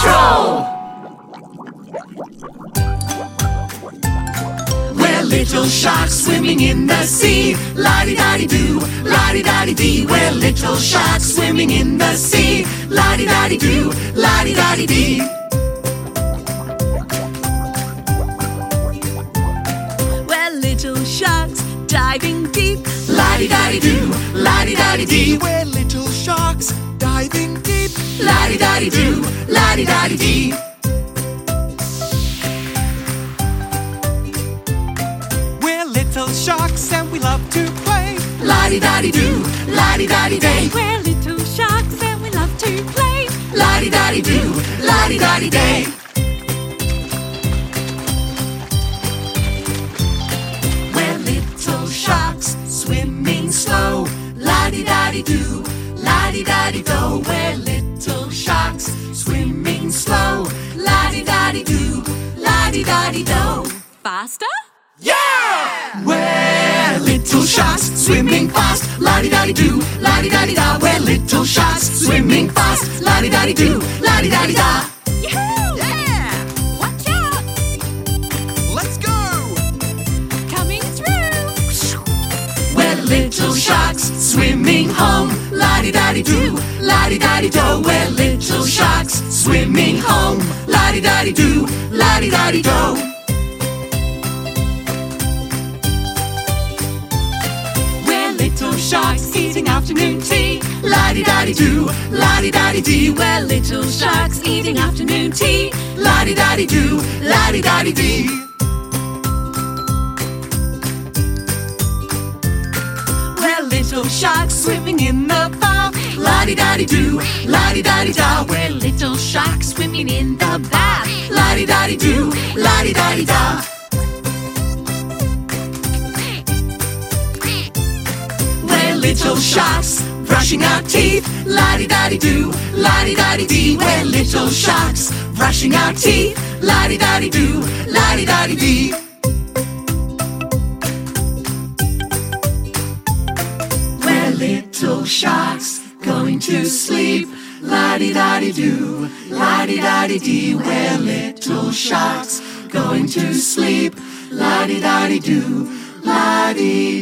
Patrol! We're little sharks swimming in the sea. La-di da di do, la-di da di dee. We're little sharks swimming in the sea. La-di da di do, la-di da di dee. We're little sharks diving deep. La-di da di do, la-di da di dee. We're little sharks diving deep. La-di da di do, la-di da dee. We're little sharks and we love to play. La-di-da do, la-di-da-di-day. We're little sharks and we love to play. La-di-da-di-do, la-di-da-di-day. We're little sharks swimming slow. La-di-da-di-do, la-di-da-di-do. We're little la-di-da-di-do. Faster? Yeah! We're little sharks swimming fast. La-di-da-di-do, la-di-da-di-da. We're little sharks swimming fast. La-di-da-di-do, la-di-da-di-da. Yahoo! La-di-da-di-do. We're little sharks swimming home. La-di-da-di-do, la-di-da-di-do. We're little sharks eating afternoon tea. La-di-da-di-do, la-di-da-di-dee. We're little sharks eating afternoon tea. La-di-da-di-do, la-di-da-di-dee. We're little sharks swimming in the bath. La-di-da-di-do, la-di-da-di-da. We're little sharks swimming in the bath. La-di-da-di-do, la-di-da-di-da. We're little sharks brushing our teeth. La-di-da-di-do, la-di-da-di-dee. We're little sharks brushing our teeth. La-di-da-di-do, la-di-da-di-dee. We're little sharks going to sleep. La-di-da-di-do, la-di-da-di-dee. We're little sharks going to sleep. La-di-da-di-do, la-di-da-di-dee.